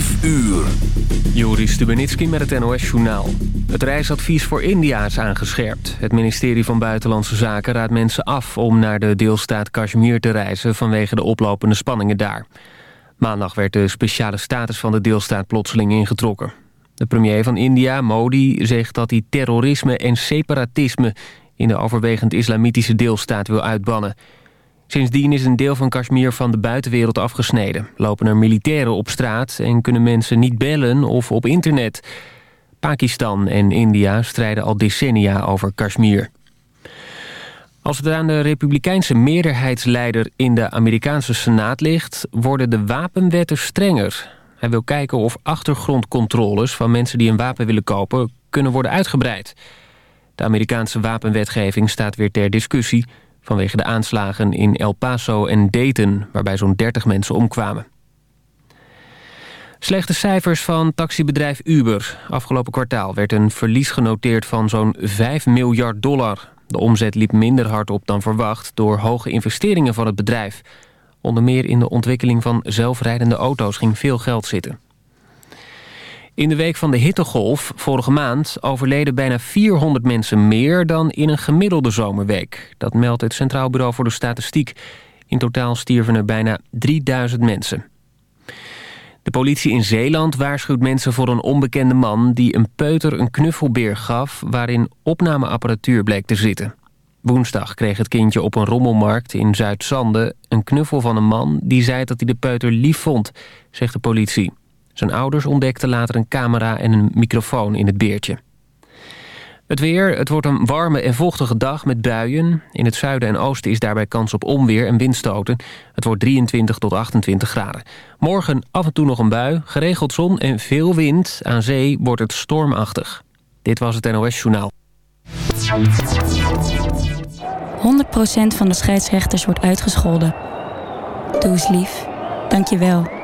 5 uur. Joris Stubenitski met het NOS-journaal. Het reisadvies voor India is aangescherpt. Het ministerie van Buitenlandse Zaken raadt mensen af... om naar de deelstaat Kashmir te reizen vanwege de oplopende spanningen daar. Maandag werd de speciale status van de deelstaat plotseling ingetrokken. De premier van India, Modi, zegt dat hij terrorisme en separatisme... in de overwegend islamitische deelstaat wil uitbannen... Sindsdien is een deel van Kashmir van de buitenwereld afgesneden. Lopen er militairen op straat en kunnen mensen niet bellen of op internet. Pakistan en India strijden al decennia over Kashmir. Als het aan de republikeinse meerderheidsleider in de Amerikaanse Senaat ligt... worden de wapenwetten strenger. Hij wil kijken of achtergrondcontroles van mensen die een wapen willen kopen... kunnen worden uitgebreid. De Amerikaanse wapenwetgeving staat weer ter discussie vanwege de aanslagen in El Paso en Dayton... waarbij zo'n 30 mensen omkwamen. Slechte cijfers van taxibedrijf Uber. Afgelopen kwartaal werd een verlies genoteerd van zo'n 5 miljard dollar. De omzet liep minder hard op dan verwacht door hoge investeringen van het bedrijf. Onder meer in de ontwikkeling van zelfrijdende auto's ging veel geld zitten. In de week van de hittegolf vorige maand overleden bijna 400 mensen meer dan in een gemiddelde zomerweek. Dat meldt het Centraal Bureau voor de Statistiek. In totaal stierven er bijna 3000 mensen. De politie in Zeeland waarschuwt mensen voor een onbekende man... die een peuter een knuffelbeer gaf waarin opnameapparatuur bleek te zitten. Woensdag kreeg het kindje op een rommelmarkt in Zuid-Zande... een knuffel van een man die zei dat hij de peuter lief vond, zegt de politie. Zijn ouders ontdekten later een camera en een microfoon in het beertje. Het weer, het wordt een warme en vochtige dag met buien. In het zuiden en oosten is daarbij kans op onweer en windstoten. Het wordt 23 tot 28 graden. Morgen af en toe nog een bui, geregeld zon en veel wind. Aan zee wordt het stormachtig. Dit was het NOS Journaal. 100% van de scheidsrechters wordt uitgescholden. Doe eens lief. Dank je wel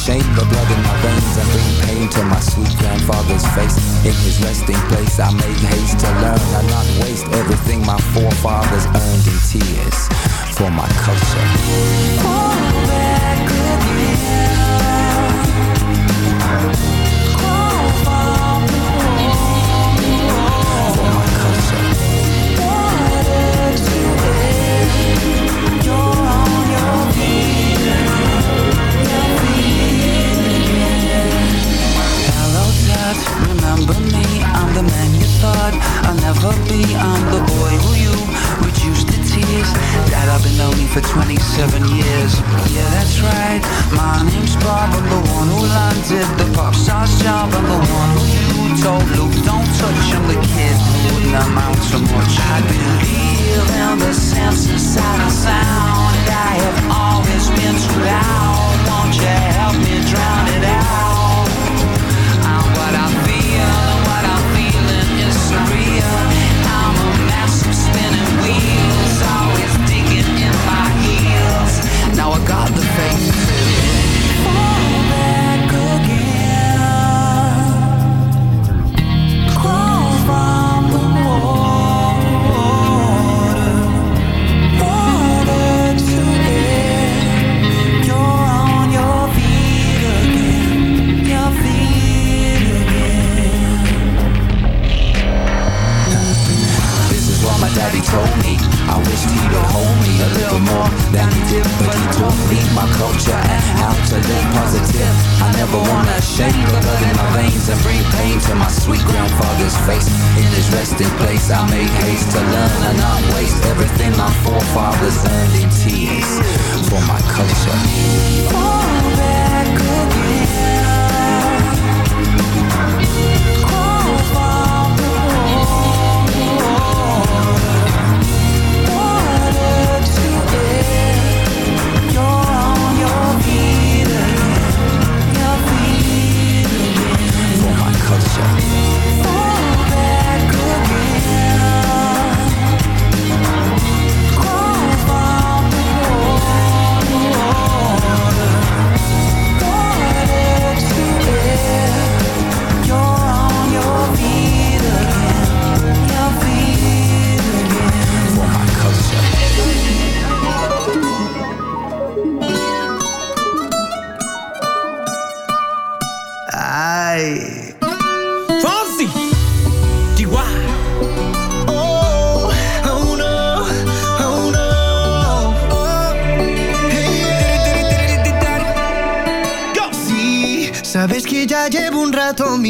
shame the blood in my veins and bring pain to my sweet grandfather's face. In his resting place, I make haste to learn and not waste everything my forefathers earned in tears for my culture.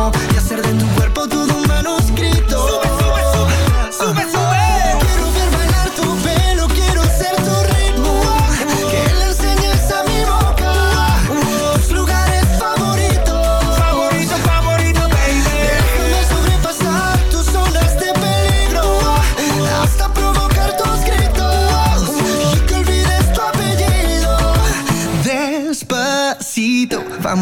Y hacer de tu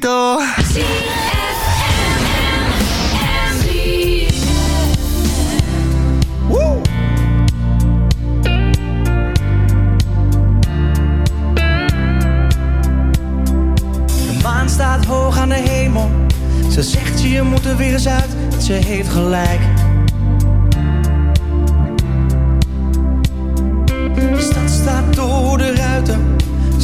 De maan staat hoog aan de hemel. Ze zegt je moet er weer eens uit, ze heeft gelijk. De stad staat door de ruiten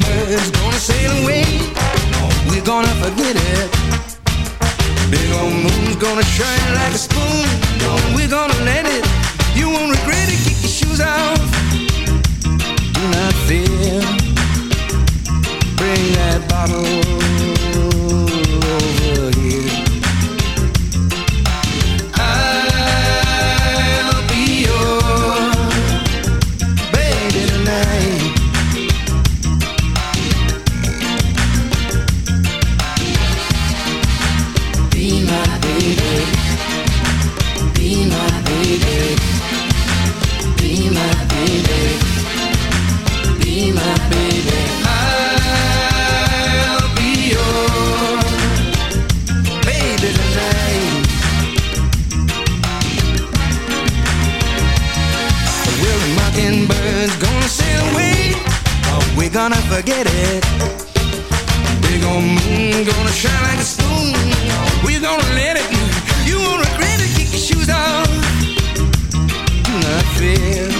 bird's gonna sail away. We're gonna forget it. Big old moon's gonna shine like a spoon. We're gonna let it. You won't regret it. Kick your shoes off. Do not fear. Bring that bottle over forget it. Big old moon gonna shine like a spoon. We're gonna let it. You won't regret it. Kick your shoes off. I feel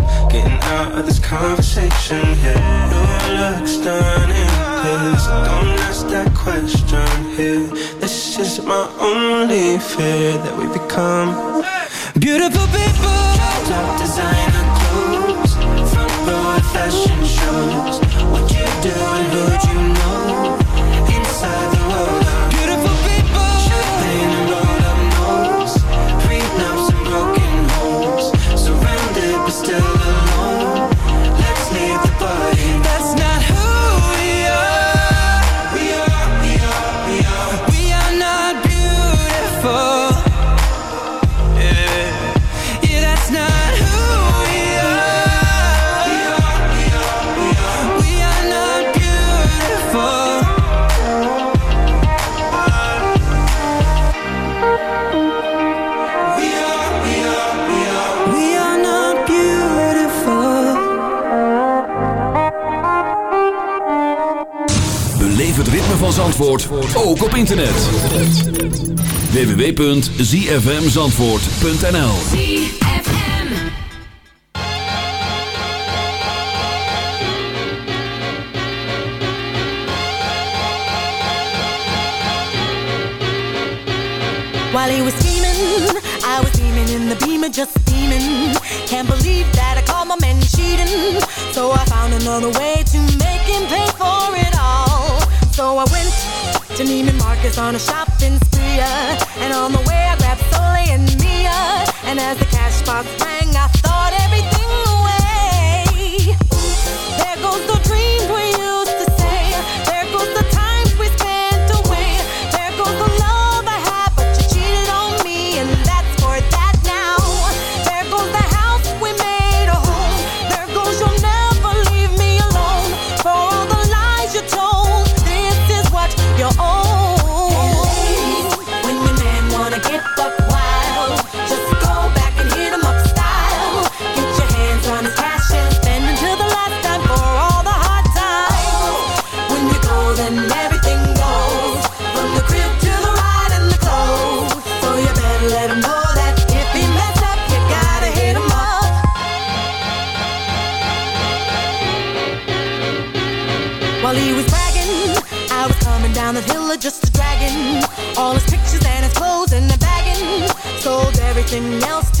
part of this conversation here. Do looks look stunning? Please don't ask that question here. This is my only fear that we become beautiful people. Top designer. Zandvoort ook op internet. www.zfmzandvoort.nl While he was scheming, I was steaming in the beamer just steaming. Can't believe that I called my man cheating. So I found another way to make him pay for it So I went to Neiman Marcus on a shopping spree. And on the way, I grabbed Sole and Mia. And as the cash box rang, I thought everything away. There goes the nothing else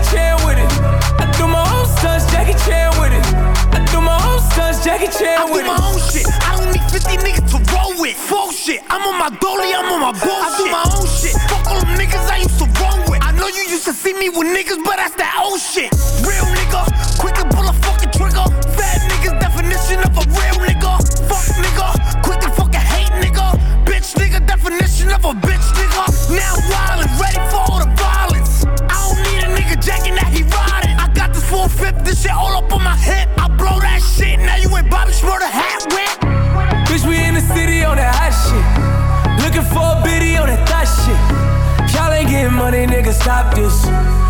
Jackie Chan with it. I do my own stunts, Jackie Chan with it. I do my own stunts, Jackie Chan with it. I do my own shit. I don't need 50 niggas to roll with. Full shit. I'm on my dolly, I'm on my bullshit. I do my own shit. Fuck all them niggas I used to roll with. I know you used to see me with niggas, but that's that old shit. Real nigga, quick to pull a fucking trigger. Fat niggas, definition of a real nigga. Fuck nigga, quick to fucking hate nigga. Bitch nigga, definition of a bitch nigga. Now wild shit all up on my hip. I blow that shit, now you ain't Bobby Shmurda hat whip. Bitch, we in the city on that hot shit. Looking for a biddy on that thot shit. Y'all ain't getting money, nigga, stop this.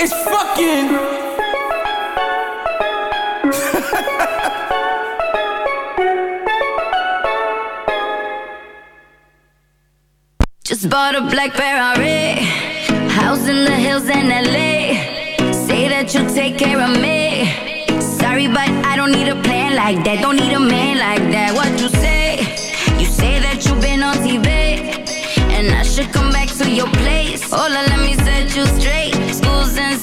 It's fucking. Just bought a black Ferrari, house in the hills in LA. Say that you'll take care of me. Sorry, but I don't need a plan like that. Don't need a man like that. What you say? You say that you've been on TV, and I should come back to your place. Hola, let me set you straight.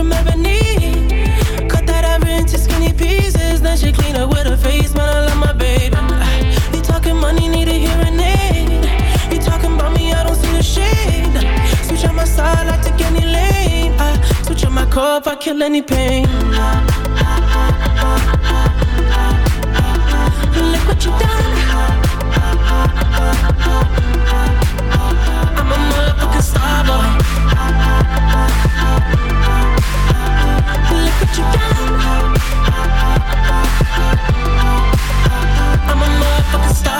from ebony. Cut that ever into skinny pieces. Then she clean up with her face, man. I love my baby. Uh, you talking money, need a hearing aid. You talking about me, I don't see the shade. Switch on my side, I take any lane. I switch on my cup, I kill any pain. Look what you done. I'm a motherfucking star boy.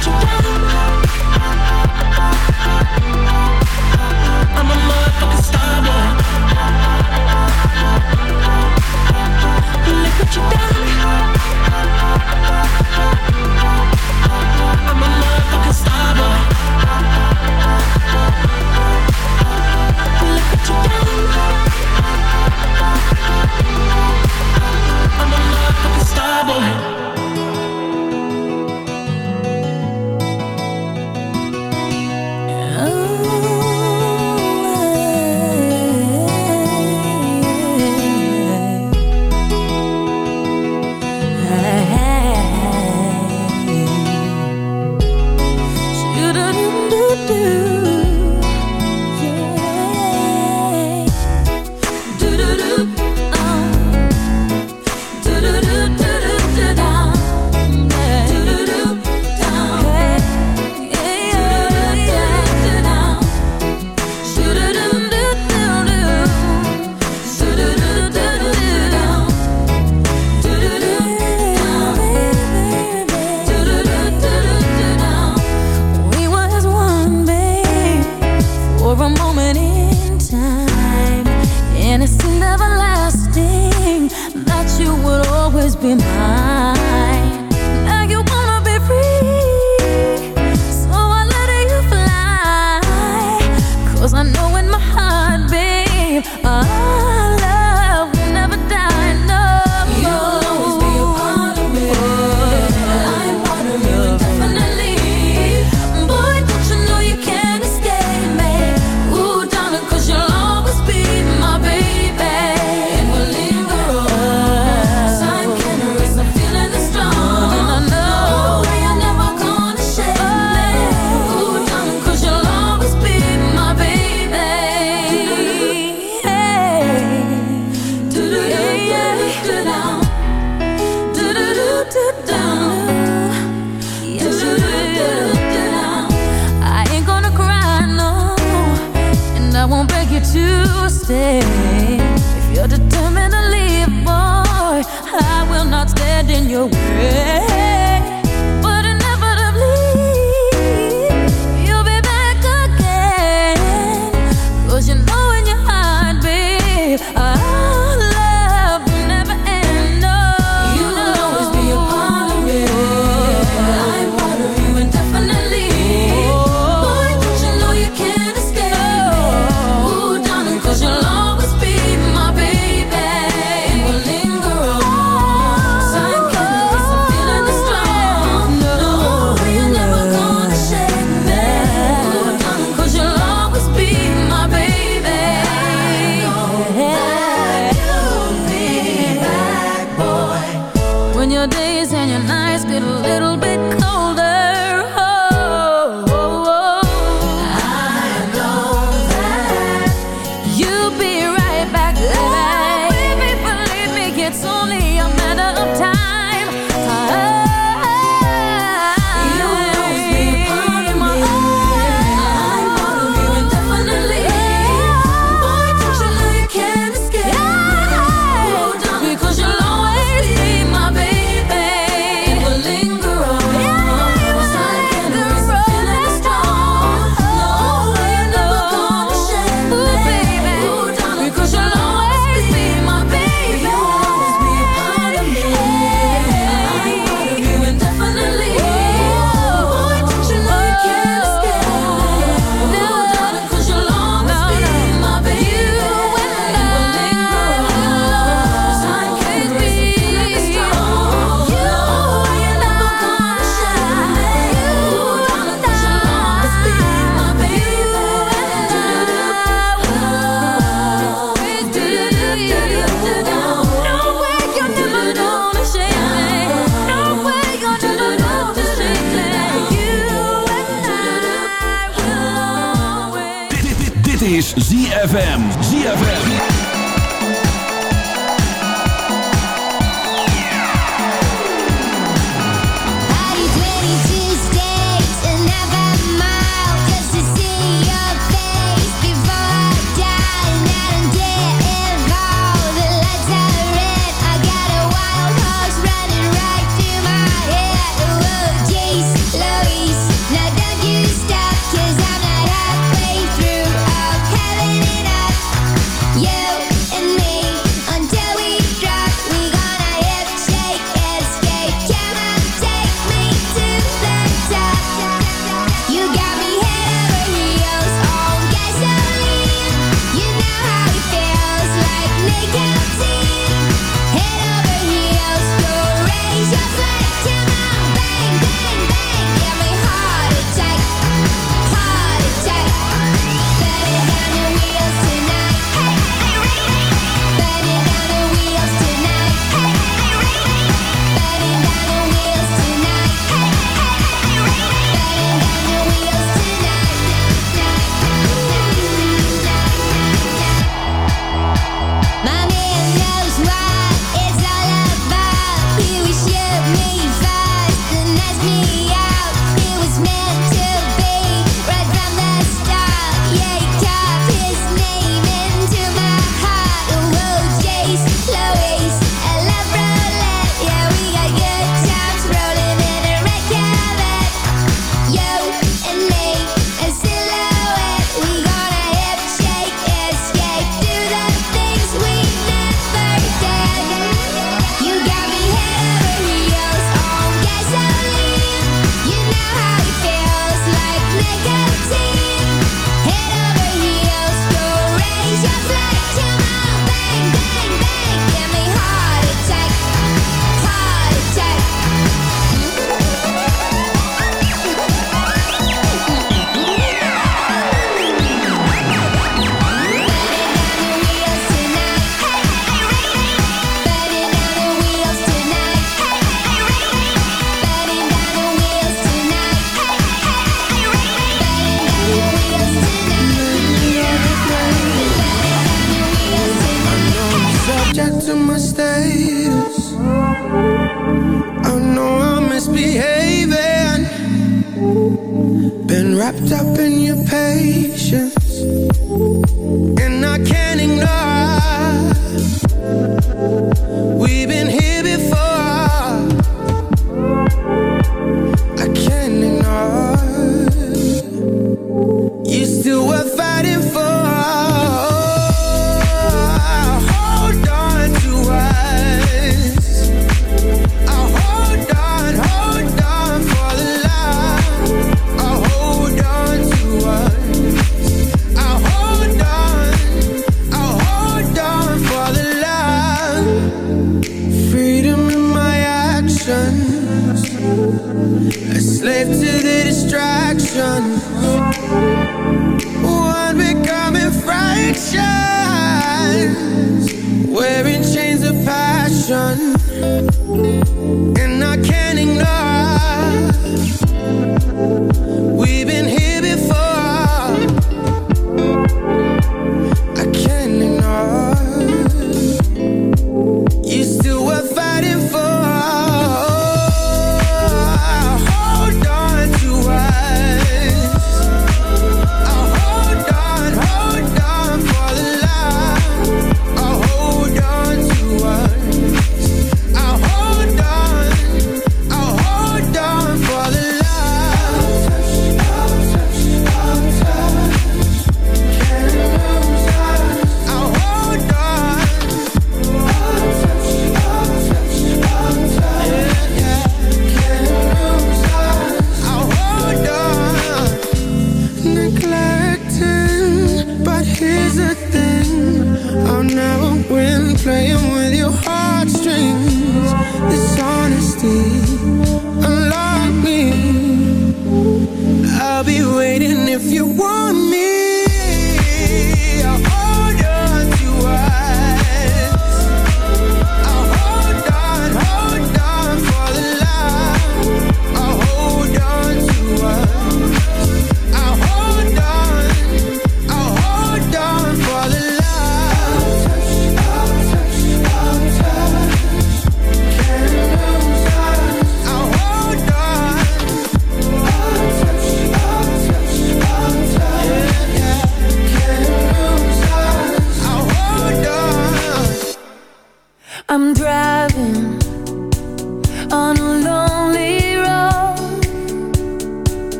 What you.